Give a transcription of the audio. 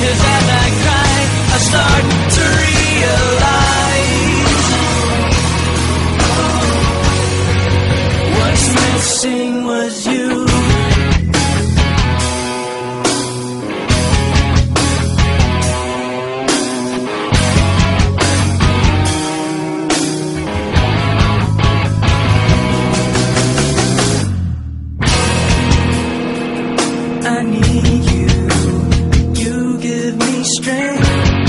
Cause as I cry, I start to realize What's missing was you. Thank you.